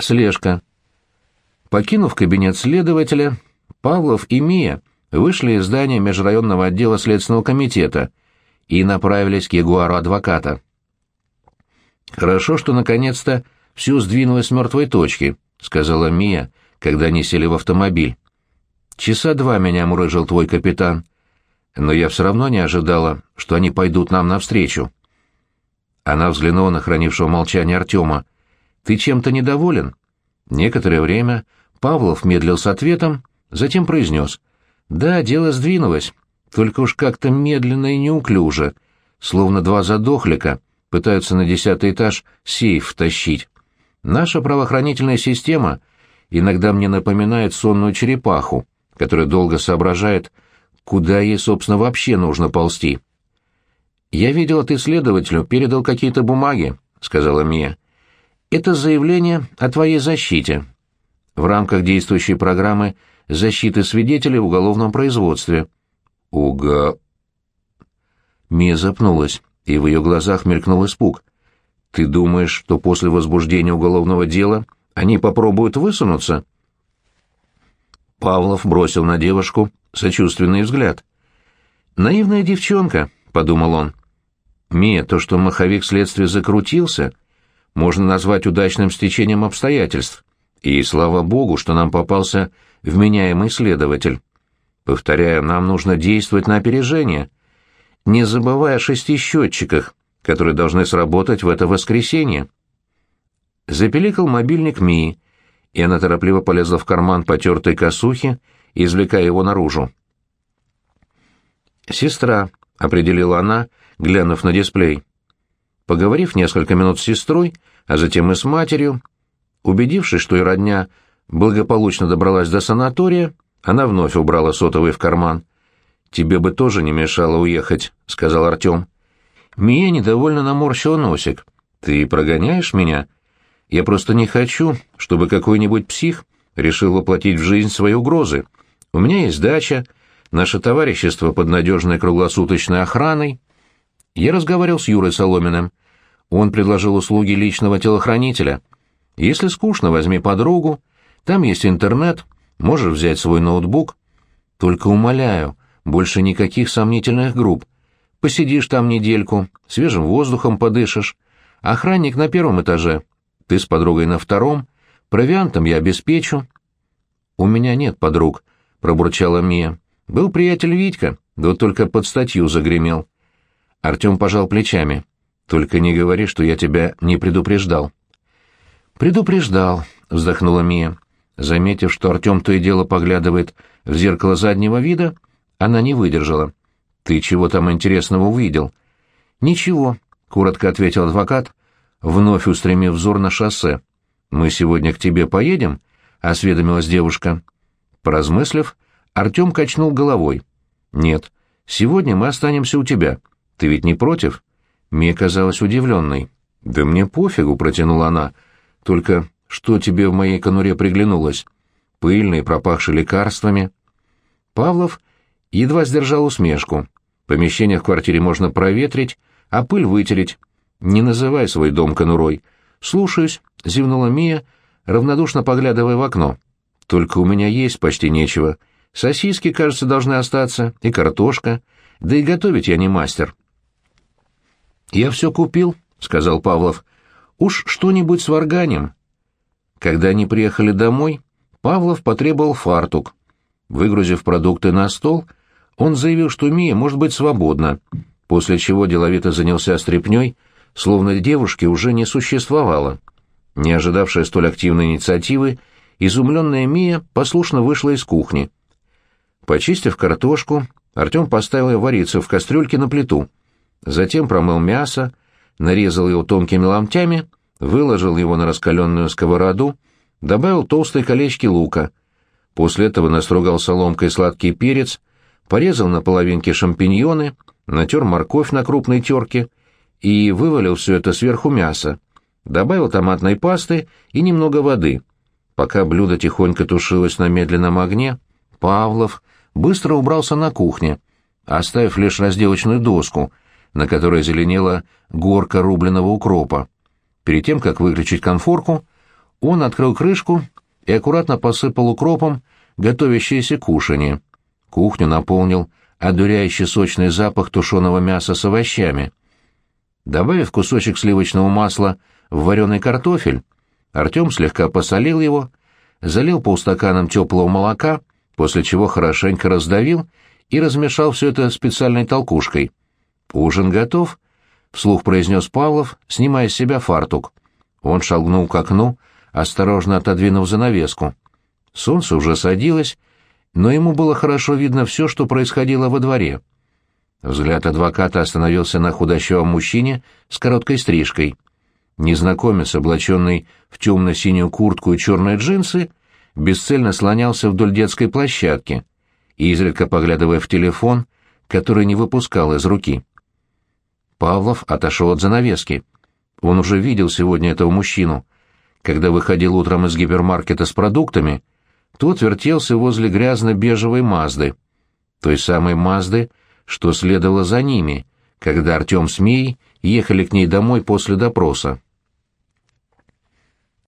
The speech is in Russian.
Слежка. Покинув кабинет следователя, Павлов и Мия вышли из здания межрайонного отдела Следственного комитета и направились к Ягуару адвоката. «Хорошо, что наконец-то все сдвинулось с мертвой точки», — сказала Мия, когда они сели в автомобиль. «Часа два меня мурыжил твой капитан, но я все равно не ожидала, что они пойдут нам навстречу». Она взглянула на хранившего молчание Артема. «Ты чем-то недоволен?» Некоторое время Павлов медлил с ответом, затем произнес. «Да, дело сдвинулось, только уж как-то медленно и неуклюже, словно два задохлика пытаются на десятый этаж сейф втащить. Наша правоохранительная система иногда мне напоминает сонную черепаху, которая долго соображает, куда ей, собственно, вообще нужно ползти». «Я видел, ты следователю передал какие-то бумаги», — сказала Мия. «Это заявление о твоей защите в рамках действующей программы защиты свидетелей в уголовном производстве». «Уга...» Мия запнулась, и в ее глазах мелькнул испуг. «Ты думаешь, что после возбуждения уголовного дела они попробуют высунуться?» Павлов бросил на девушку сочувственный взгляд. «Наивная девчонка», — подумал он. Мия, то, что маховик следствия закрутился, можно назвать удачным стечением обстоятельств. И слава богу, что нам попался вменяемый следователь. Повторяю, нам нужно действовать на опережение, не забывая о шести счетчиках, которые должны сработать в это воскресенье. Запеликал мобильник Мии, и она торопливо полезла в карман потертой косухи, извлекая его наружу. «Сестра», — определила она, глянув на дисплей. Поговорив несколько минут с сестрой, а затем и с матерью, убедившись, что и родня благополучно добралась до санатория, она вновь убрала сотовый в карман. «Тебе бы тоже не мешало уехать», — сказал Артем. Мия недовольно наморщила носик. «Ты прогоняешь меня? Я просто не хочу, чтобы какой-нибудь псих решил воплотить в жизнь свои угрозы. У меня есть дача, наше товарищество под надежной круглосуточной охраной, я разговаривал с Юрой Соломиным. Он предложил услуги личного телохранителя. Если скучно, возьми подругу. Там есть интернет, можешь взять свой ноутбук. Только умоляю, больше никаких сомнительных групп. Посидишь там недельку, свежим воздухом подышишь. Охранник на первом этаже, ты с подругой на втором. Провиантом я обеспечу. У меня нет подруг, пробурчала Мия. Был приятель Витька, да вот только под статью загремел. Артем пожал плечами. «Только не говори, что я тебя не предупреждал». «Предупреждал», — вздохнула Мия. Заметив, что Артем то и дело поглядывает в зеркало заднего вида, она не выдержала. «Ты чего там интересного увидел?» «Ничего», — коротко ответил адвокат, вновь устремив взор на шоссе. «Мы сегодня к тебе поедем?» — осведомилась девушка. Поразмыслив, Артем качнул головой. «Нет, сегодня мы останемся у тебя. Ты ведь не против?» Мия казалась удивленной. «Да мне пофигу», — протянула она. «Только что тебе в моей конуре приглянулось? Пыльный, пропахший лекарствами». Павлов едва сдержал усмешку. Помещение в квартире можно проветрить, а пыль вытереть. Не называй свой дом конурой. «Слушаюсь», — зевнула Мия, равнодушно поглядывая в окно. «Только у меня есть почти нечего. Сосиски, кажется, должны остаться, и картошка. Да и готовить я не мастер». «Я все купил», — сказал Павлов. «Уж что-нибудь с варганем». Когда они приехали домой, Павлов потребовал фартук. Выгрузив продукты на стол, он заявил, что Мия может быть свободна, после чего деловито занялся стряпнёй, словно девушки уже не существовало. Не ожидавшая столь активной инициативы, изумленная Мия послушно вышла из кухни. Почистив картошку, Артем поставил ее вариться в кастрюльке на плиту — Затем промыл мясо, нарезал его тонкими ломтями, выложил его на раскаленную сковороду, добавил толстые колечки лука. После этого настрогал соломкой сладкий перец, порезал на половинки шампиньоны, натер морковь на крупной терке и вывалил все это сверху мяса. Добавил томатной пасты и немного воды. Пока блюдо тихонько тушилось на медленном огне, Павлов быстро убрался на кухне, оставив лишь разделочную доску — на которой зеленела горка рубленого укропа. Перед тем, как выключить конфорку, Он открыл крышку и аккуратно посыпал укропом готовящееся кушанье. Кухню наполнил одуряющий сочный запах тушеного мяса с овощами. Добавив кусочек сливочного масла в вареный картофель, Артем слегка посолил его, залил полстаканом теплого молока, после чего хорошенько раздавил и размешал все это специальной толкушкой. «Ужин готов», — вслух произнес Павлов, снимая с себя фартук. Он шагнул к окну, осторожно отодвинув занавеску. Солнце уже садилось, но ему было хорошо видно все, что происходило во дворе. Взгляд адвоката остановился на худощавом мужчине с короткой стрижкой. Незнакомец, облаченный в темно-синюю куртку и черные джинсы, бесцельно слонялся вдоль детской площадки, изредка поглядывая в телефон, который не выпускал из руки. Павлов отошел от занавески. Он уже видел сегодня этого мужчину. Когда выходил утром из гипермаркета с продуктами, тот вертелся возле грязно-бежевой Мазды, той самой Мазды, что следовало за ними, когда Артем с Мией ехали к ней домой после допроса.